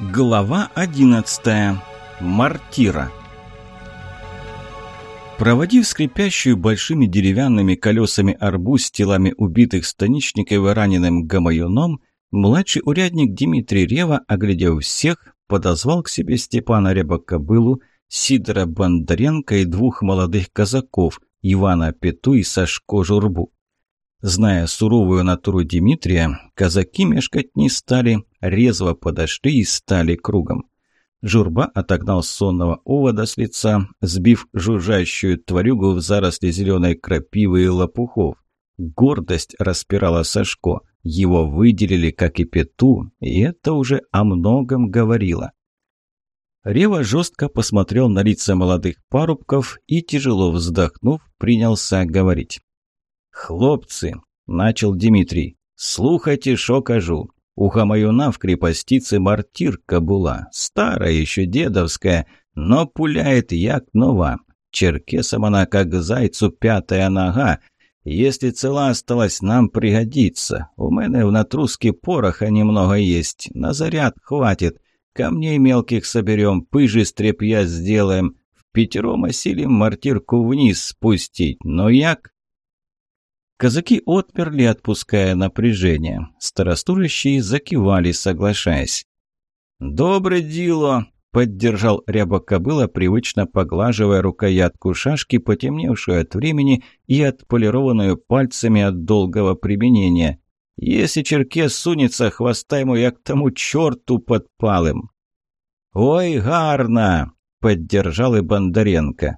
Глава 11. Мартира. Проводив скрипящую большими деревянными колесами арбуз с телами убитых станичников и раненым гамаюном, младший урядник Дмитрий Рева, оглядев всех, подозвал к себе Степана Рябокобылу, Сидора Бондаренко и двух молодых казаков, Ивана Пету и Сашко Журбу. Зная суровую натуру Дмитрия, казаки мешкать не стали, резво подошли и стали кругом. Журба отогнал сонного овода с лица, сбив жужжащую тварюгу в заросли зеленой крапивы и лопухов. Гордость распирала Сашко. Его выделили, как и Пету, и это уже о многом говорило. Рева жестко посмотрел на лица молодых парубков и, тяжело вздохнув, принялся говорить. «Хлопцы!» – начал Дмитрий. «Слухайте, шо кажу. У Хамаюна в крепостице мартирка була, старая еще дедовская, но пуляет як нова. Черкесом она, как зайцу, пятая нога. Если цела осталась, нам пригодится. У мене в натруске пороха немного есть, на заряд хватит. Камней мелких соберем, пыжи с тряпья сделаем. В пятером осилим мартирку вниз спустить. Но як? Казаки отперли, отпуская напряжение. Старостурящие закивали, соглашаясь. «Доброе дело!» — поддержал ряба кобыла, привычно поглаживая рукоятку шашки, потемневшую от времени и отполированную пальцами от долгого применения. «Если черкес сунется, хвоста ему я к тому черту подпалым!» «Ой, гарно!» — поддержал и Бондаренко.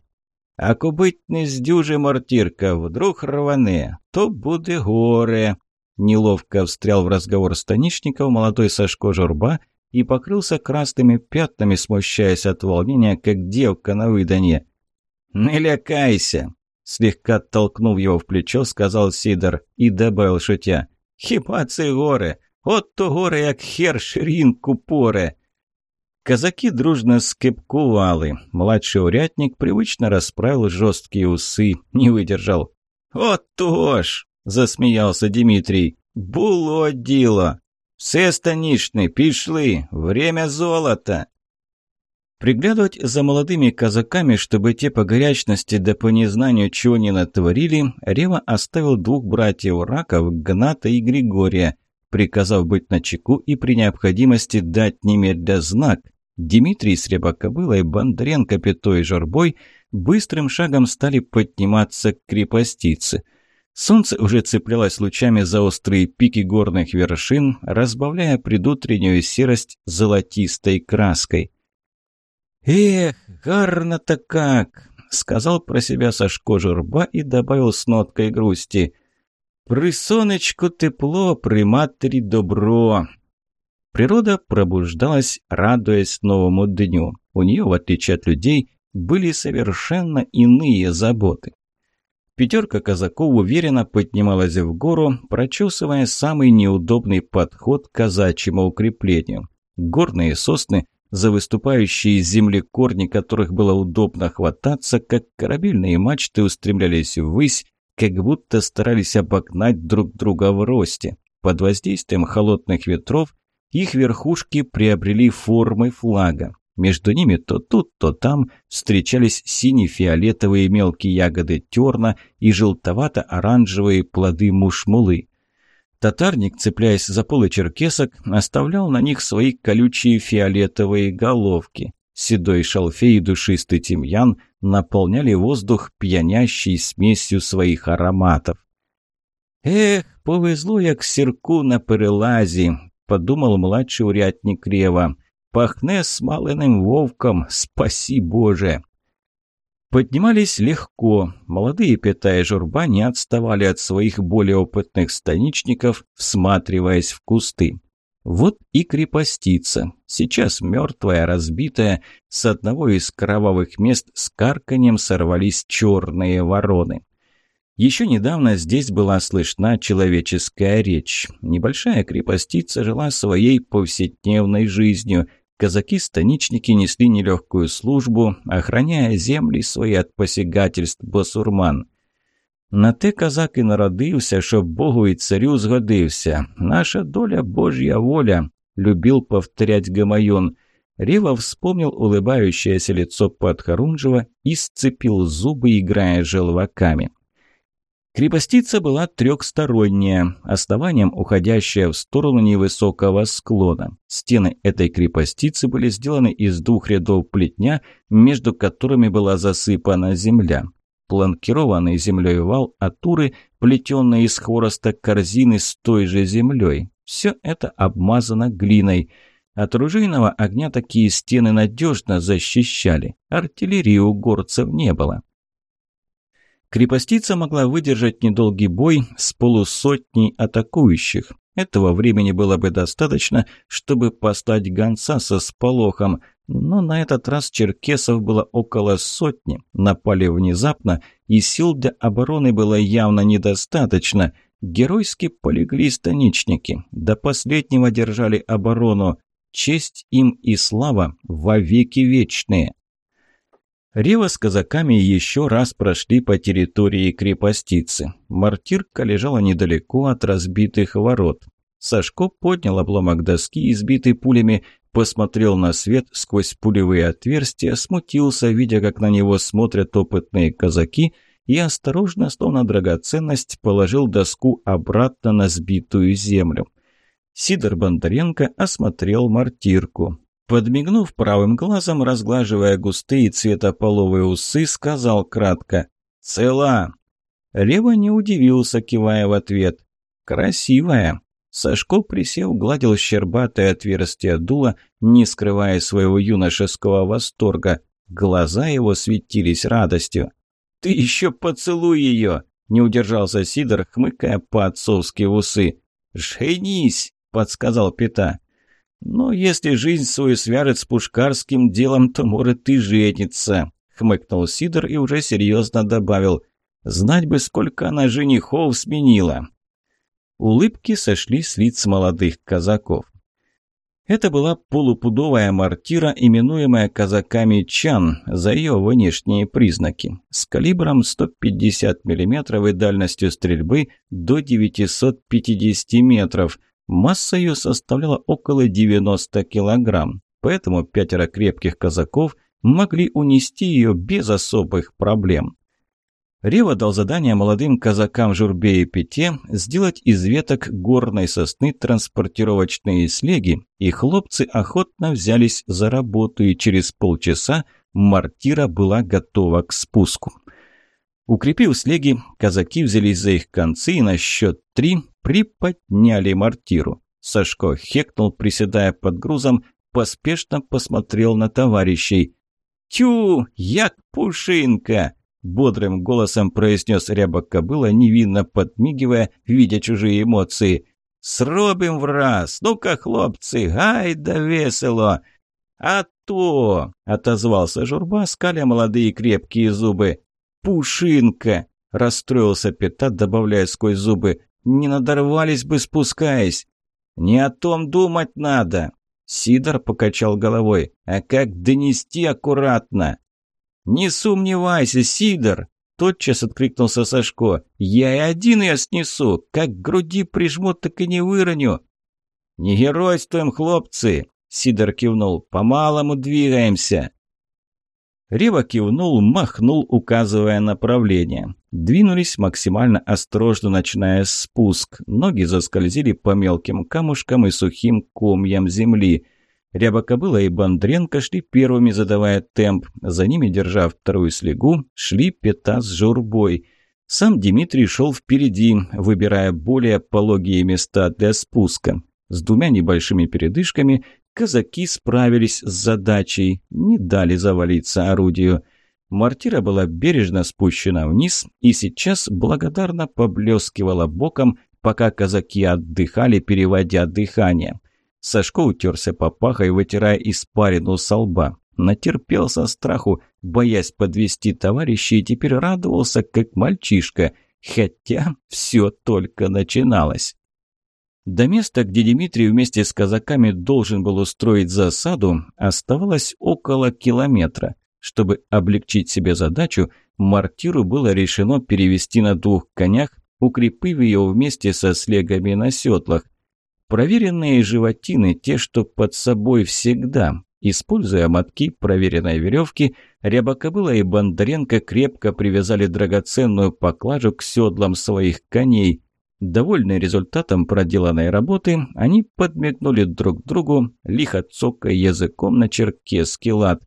Ако бить не здюже мортирка, вдруг рване, то буде горе. Неловко встрял в разговор станичников молодой Сашко Журба и покрылся красными пятнами, смущаясь от волнения, как девка на выданье. «Не лякайся!» Слегка толкнув его в плечо, сказал Сидор и добавил шутя. «Хіба це горе? От то горе, як хер ширинку поре!» Казаки дружно скипкували. Младший урядник привычно расправил жесткие усы, не выдержал. «От ж!» – засмеялся Дмитрий. «Було діло! Все станишны, пішли! Время золота!» Приглядывать за молодыми казаками, чтобы те по горячности да по незнанию чего не натворили, Рева оставил двух братьев Раков, Гната и Григория, приказав быть начеку и при необходимости дать немедля знак. Дмитрий с Рябокобылой, Бондаренко, Пятой и Жорбой быстрым шагом стали подниматься к крепостице. Солнце уже цеплялось лучами за острые пики горных вершин, разбавляя предутреннюю серость золотистой краской. «Эх, гарно-то как!» — сказал про себя Сашко Журба и добавил с ноткой грусти. «При сонечку тепло, при матери добро. Природа пробуждалась, радуясь новому дню. У нее, в отличие от людей, были совершенно иные заботы. Пятерка казаков уверенно поднималась в гору, прочесывая самый неудобный подход к казачьему укреплению. Горные сосны, за выступающие из земли корни которых было удобно хвататься, как корабельные мачты устремлялись ввысь, как будто старались обогнать друг друга в росте. Под воздействием холодных ветров их верхушки приобрели формы флага. Между ними то тут, то там встречались сине-фиолетовые мелкие ягоды терна и желтовато-оранжевые плоды мушмулы. Татарник, цепляясь за полы черкесок, оставлял на них свои колючие фиолетовые головки. Седой шалфей и душистый тимьян наполняли воздух пьянящей смесью своих ароматов. «Эх, повезло як сірку на перелазі», подумал младший урядник Рева. «Пахне смаленным вовком, спаси Боже!» Поднимались легко. Молодые Пята и Журба не отставали от своих более опытных станичников, всматриваясь в кусты. Вот и крепостица. Сейчас мертвая, разбитая, с одного из кровавых мест с карканьем сорвались черные вороны. Еще недавно здесь была слышна человеческая речь. Небольшая крепостица жила своей повседневной жизнью. Казаки-станичники несли нелегкую службу, охраняя земли свои от посягательств басурман. На те казак і народився, щоб Богу і царю згодився. Наша доля Божья воля. любил повторять Гамаюн. Рева вспомнил улыбающееся лицо Подхорунжева и сцепил зубы, играя желваками. Крепостица была трехсторонняя, основанием уходящая в сторону невысокого склона. Стены этой крепостицы были сделаны из двух рядов плетня, между которыми была засыпана земля. Планкированный землей вал атуры, плетенные из хвороста корзины с той же землей. Все это обмазано глиной. От ружейного огня такие стены надежно защищали. Артиллерии у горцев не было. Крепостица могла выдержать недолгий бой с полусотней атакующих. Этого времени было бы достаточно, чтобы послать гонца со сполохом, но на этот раз черкесов было около сотни, напали внезапно, и сил для обороны было явно недостаточно. Геройски полегли станичники, до последнего держали оборону. Честь им и слава вовеки вечные. Рева с казаками еще раз прошли по территории крепостицы. Мартирка лежала недалеко от разбитых ворот. Сашко поднял обломок доски, избитый пулями, посмотрел на свет сквозь пулевые отверстия, смутился, видя, как на него смотрят опытные казаки, и осторожно, словно драгоценность, положил доску обратно на сбитую землю. Сидор Бондаренко осмотрел мартирку. Подмигнув правым глазом, разглаживая густые цветополовые усы, сказал кратко «Цела!». Рева не удивился, кивая в ответ. «Красивая!». Сашко, присев, гладил щербатое отверстие дула, не скрывая своего юношеского восторга. Глаза его светились радостью. «Ты еще поцелуй ее!» – не удержался Сидор, хмыкая по-отцовски усы. «Женись!» – подсказал Пета. «Но если жизнь свою свяжет с пушкарским делом, то может и жениться», — хмыкнул Сидор и уже серьезно добавил. «Знать бы, сколько она женихов сменила». Улыбки сошли с лиц молодых казаков. Это была полупудовая мортира, именуемая казаками «Чан» за ее внешние признаки, с калибром 150 мм и дальностью стрельбы до 950 метров – Масса ее составляла около 90 килограмм, поэтому пятеро крепких казаков могли унести ее без особых проблем. Рева дал задание молодым казакам Журбе и Пете сделать из веток горной сосны транспортировочные слеги, и хлопцы охотно взялись за работу, и через полчаса мортира была готова к спуску. Укрепив слеги, казаки взялись за их концы и на счет три приподняли мортиру. Сашко хекнул, приседая под грузом, поспешно посмотрел на товарищей. «Тю, як пушинка!» – бодрым голосом произнес ряба кобыла, невинно подмигивая, видя чужие эмоции. «Сробим враз! Ну-ка, хлопцы, гай да весело!» «А то!» – отозвался журба, скаля молодые крепкие зубы. «Пушинка!» – расстроился Петат, добавляя сквозь зубы. Не надорвались бы, спускаясь. Не о том думать надо. Сидор покачал головой. А как донести аккуратно? Не сомневайся, Сидор. Тотчас откликнулся Сашко. Я и один ее снесу. Как груди прижму, так и не выроню. Не геройствуем, хлопцы. Сидор кивнул. По-малому двигаемся. Рева кивнул, махнул, указывая направление. Двинулись максимально осторожно, начиная спуск. Ноги заскользили по мелким камушкам и сухим комьям земли. Рябокобыла и Бондренко шли первыми, задавая темп. За ними, держа вторую слегу, шли Пета с Журбой. Сам Дмитрий шел впереди, выбирая более пологие места для спуска. С двумя небольшими передышками Казаки справились с задачей, не дали завалиться орудию. Мортира была бережно спущена вниз и сейчас благодарно поблескивала боком, пока казаки отдыхали, переводя дыхание. Сашко утерся попахой, вытирая испарину со лба. Натерпелся страху, боясь подвести товарищей, и теперь радовался, как мальчишка, хотя все только начиналось. До места, где Дмитрий вместе с казаками должен был устроить засаду, оставалось около километра. Чтобы облегчить себе задачу, мортиру было решено перевести на двух конях, укрепив ее вместе со слегами на седлах. Проверенные животины, те, что под собой всегда. Используя мотки проверенной веревки, Рябокобыла и Бондаренко крепко привязали драгоценную поклажу к седлам своих коней. Довольные результатом проделанной работы, они подмигнули друг другу, лихо цокая языком на черкесский лад.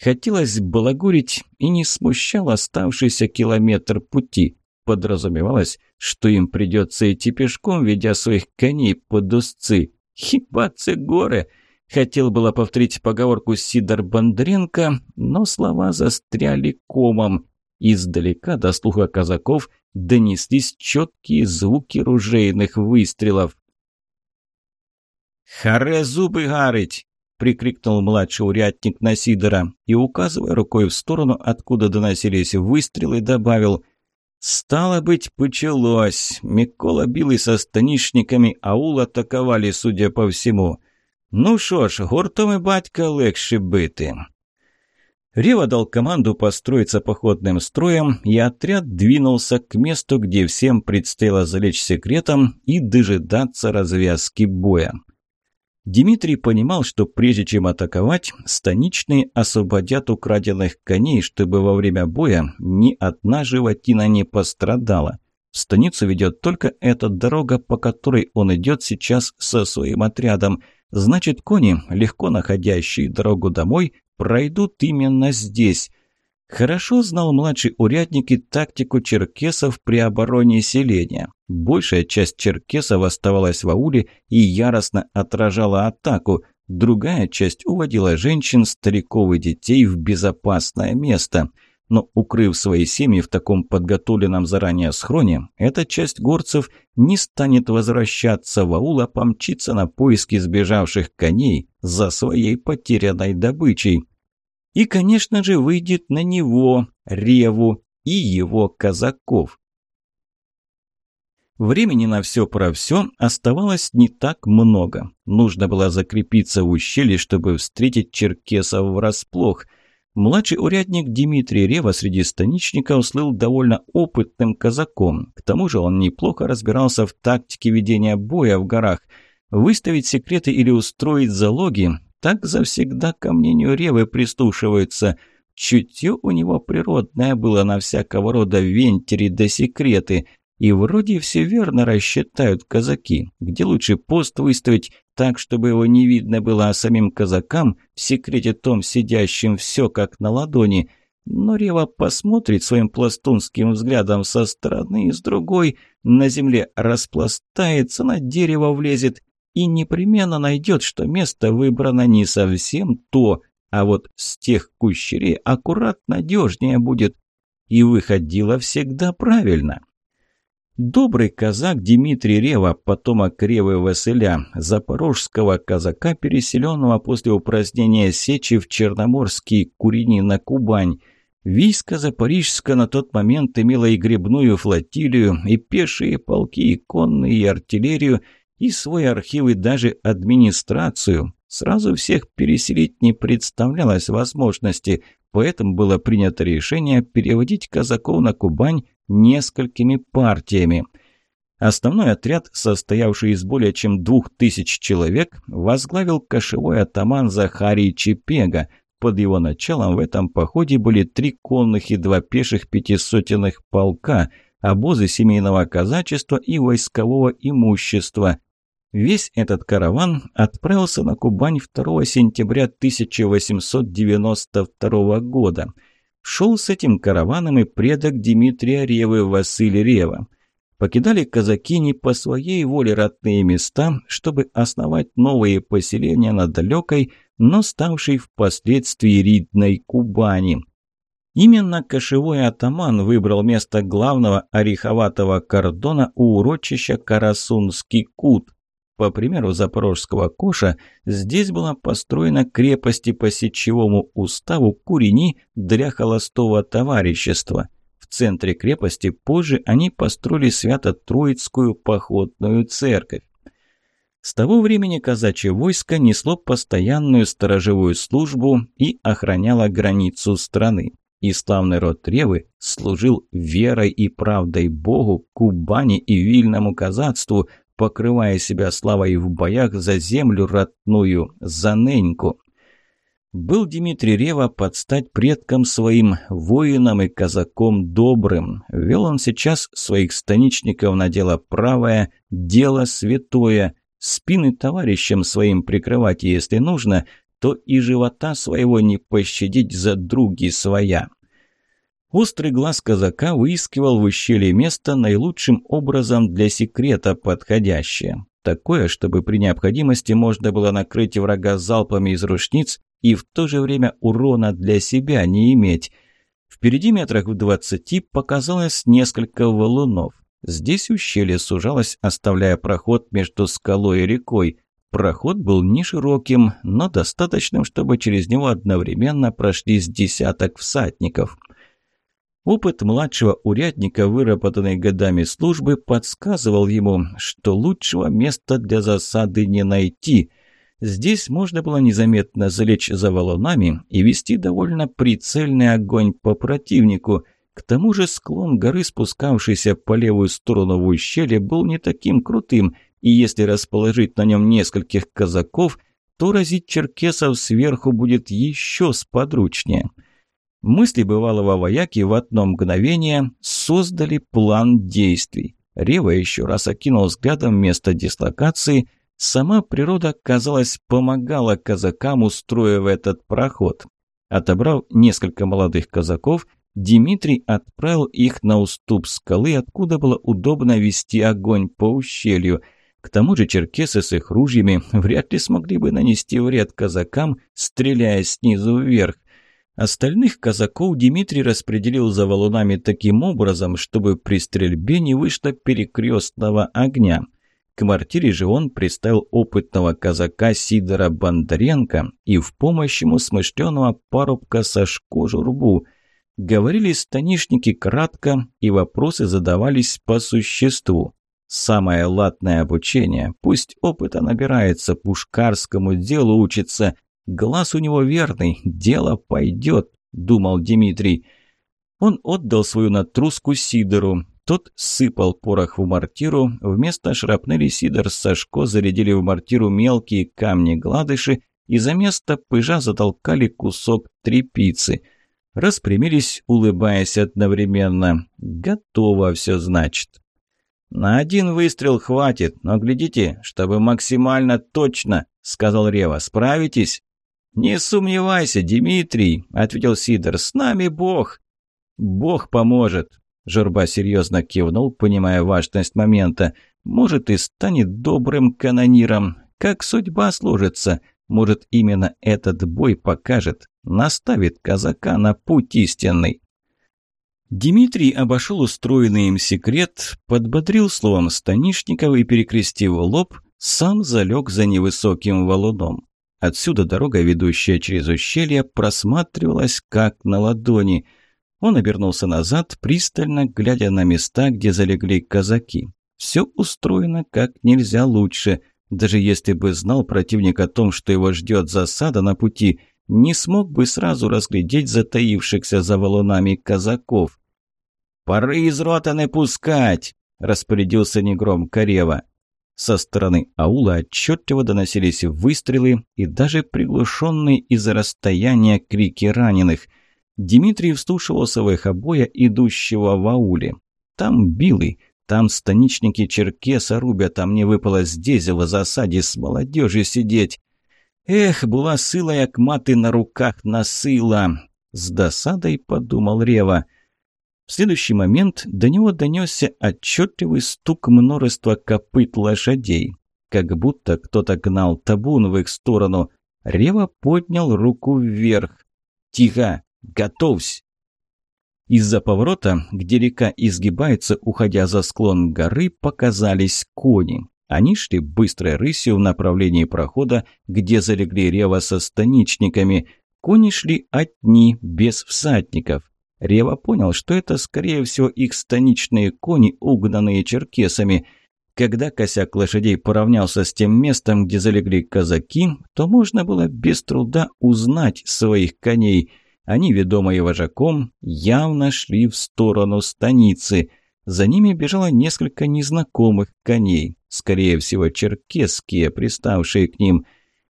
Хотелось балагурить и не смущал оставшийся километр пути. Подразумевалось, что им придется идти пешком, ведя своих коней под узцы. Хибацы горы! Хотел было повторить поговорку Сидор Бондренко, но слова застряли комом. Издалека до слуха казаков донеслись четкие звуки ружейных выстрелов. «Харе зубы гарить!» – прикрикнул младший урядник на Сидора и, указывая рукой в сторону, откуда доносились выстрелы, добавил «Стало быть, почалось. Микола Билый со станишниками аул атаковали, судя по всему. Ну що ж, гуртом и батька легче бити». Рева дал команду построиться походным строем, и отряд двинулся к месту, где всем предстояло залечь секретом и дожидаться развязки боя. Дмитрий понимал, что прежде чем атаковать, станичные освободят украденных коней, чтобы во время боя ни одна животина не пострадала. В станицу ведет только эта дорога, по которой он идет сейчас со своим отрядом. Значит, кони, легко находящие дорогу домой, пройдут именно здесь. Хорошо знал младший урядник и тактику черкесов при обороне селения. Большая часть черкесов оставалась в ауле и яростно отражала атаку. Другая часть уводила женщин, стариков и детей в безопасное место. Но, укрыв свои семьи в таком подготовленном заранее схроне, эта часть горцев не станет возвращаться в аул, а помчиться на поиски сбежавших коней за своей потерянной добычей. И, конечно же, выйдет на него, Реву и его казаков. Времени на все про все оставалось не так много. Нужно было закрепиться в ущелье, чтобы встретить черкесов врасплох. Младший урядник Дмитрий Рева среди станичников слыл довольно опытным казаком. К тому же он неплохо разбирался в тактике ведения боя в горах. Выставить секреты или устроить залоги так завсегда ко мнению Ревы прислушиваются. Чутье у него природное было на всякого рода вентери да секреты. И вроде все верно рассчитают казаки, где лучше пост выставить так, чтобы его не видно было, а самим казакам, в секрете том сидящим, все как на ладони. Но Рева посмотрит своим пластунским взглядом со стороны и с другой, на земле распластается, на дерево влезет и непременно найдет, что место выбрано не совсем то, а вот с тех кущерей аккурат надежнее будет. И выходило всегда правильно. Добрый казак Дмитрий Рева, потомок Ревы Василя, запорожского казака, переселенного после упразднения сечи в Черноморские Курени на Кубань. Войско Запорижска на тот момент имело и грибную флотилию, и пешие полки, и конные, и артиллерию – и свой архив, и даже администрацию. Сразу всех переселить не представлялось возможности, поэтому было принято решение переводить казаков на Кубань несколькими партиями. Основной отряд, состоявший из более чем двух тысяч человек, возглавил кошевой атаман Захарий Чепега. Под его началом в этом походе были три конных и два пеших пятисотенных полка, обозы семейного казачества и войскового имущества – Весь этот караван отправился на Кубань 2 сентября 1892 года. Шел с этим караваном и предок Дмитрия Ревы Василий Рева. Покидали казаки не по своей воле родные места, чтобы основать новые поселения на далекой, но ставшей впоследствии Ридной Кубани. Именно кошевой атаман выбрал место главного ореховатого кордона у урочища Карасунский кут, по примеру запорожского Коша, здесь была построена крепость и по сечевому уставу Курени для холостого товарищества. В центре крепости позже они построили Свято-Троицкую походную церковь. С того времени казачье войско несло постоянную сторожевую службу и охраняло границу страны и славный род Ревы служил верой и правдой Богу, Кубани и Вильному казацтву, покрывая себя славой в боях за землю родную, за Неньку. Был Дмитрий Рева под стать предкам своим, воинам и казаком добрым. Вел он сейчас своих станичников на дело правое, дело святое, спины товарищам своим прикрывать, если нужно, то и живота своего не пощадить за други своя. Острый глаз казака выискивал в ущелье место наилучшим образом для секрета подходящее. Такое, чтобы при необходимости можно было накрыть врага залпами из рушниц и в то же время урона для себя не иметь. Впереди метрах в двадцати показалось несколько валунов. Здесь ущелье сужалось, оставляя проход между скалой и рекой. Проход был не широким, но достаточным, чтобы через него одновременно прошли с десяток всадников – Опыт младшего урядника, выработанный годами службы, подсказывал ему, что лучшего места для засады не найти. Здесь можно было незаметно залечь за валунами и вести довольно прицельный огонь по противнику. К тому же склон горы, спускавшийся по левую сторону в ущелье, был не таким крутым, и если расположить на нем нескольких казаков, то разить черкесов сверху будет еще сподручнее. Мысли бывалого вояки в одно мгновение создали план действий. Рева еще раз окинул взглядом место дислокации. Сама природа, казалось, помогала казакам, устроив этот проход. Отобрав несколько молодых казаков, Дмитрий отправил их на уступ скалы, откуда было удобно вести огонь по ущелью. К тому же черкесы с их ружьями вряд ли смогли бы нанести вред казакам, стреляя снизу вверх. Остальных казаков Дмитрий распределил за валунами таким образом, чтобы при стрельбе не вышло перекрестного огня. К квартире же он приставил опытного казака Сидора Бондаренко и в помощь ему смышленого парубка Сашко Журбу. Говорили станишники кратко, и вопросы задавались по существу. Самое латное обучение, пусть опыта набирается, пушкарскому делу учится, Глаз у него верный, дело пойдет, думал Дмитрий. Он отдал свою натруску Сидору. Тот сыпал порох в мортиру. Вместо шрапнели Сидор с Сашко зарядили в мортиру мелкие камни-гладыши и за место пыжа затолкали кусок трепицы. Распрямились, улыбаясь одновременно. Готово все значит. «На один выстрел хватит, но глядите, чтобы максимально точно», — сказал Рева. «Справитесь?» «Не сомневайся, Дмитрий», — ответил Сидор, — «с нами Бог». «Бог поможет», — Журба серьезно кивнул, понимая важность момента. «Может, и станет добрым канониром. Как судьба сложится, может, именно этот бой покажет, наставит казака на путь истинный». Дмитрий обошел устроенный им секрет, подбодрил словом Станишникова и, перекрестив лоб, сам залег за невысоким валуном. Отсюда дорога, ведущая через ущелье, просматривалась как на ладони. Он обернулся назад, пристально глядя на места, где залегли казаки. Все устроено как нельзя лучше. Даже если бы знал противник о том, что его ждет засада на пути, не смог бы сразу разглядеть затаившихся за валунами казаков. «Пары из рота не пускать!» – распорядился негромко Рева. Со стороны аула отчетливо доносились выстрелы и даже приглушенные из-за расстояния крики раненых. Дмитрий вслушивался в их обоя, идущего в ауле. Там билый, там станичники черкеса рубят, а мне выпало здесь в засаде с молодежью сидеть. Эх, была сила, як маты на руках насыла. С досадой подумал Рева – в следующий момент до него донесся отчетливый стук множества копыт лошадей. Как будто кто-то гнал табун в их сторону. Рева поднял руку вверх. «Тихо! Готовься!» Из-за поворота, где река изгибается, уходя за склон горы, показались кони. Они шли быстрой рысью в направлении прохода, где залегли Рева со станичниками. Кони шли одни, без всадников. Рева понял, что это, скорее всего, их станичные кони, угнанные черкесами. Когда косяк лошадей поравнялся с тем местом, где залегли казаки, то можно было без труда узнать своих коней. Они, ведомые вожаком, явно шли в сторону станицы. За ними бежало несколько незнакомых коней, скорее всего, черкесские, приставшие к ним.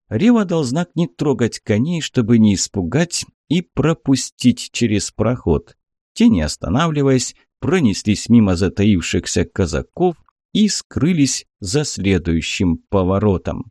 Рева дал знак не трогать коней, чтобы не испугать и пропустить через проход. Те, не останавливаясь, пронеслись мимо затаившихся казаков и скрылись за следующим поворотом.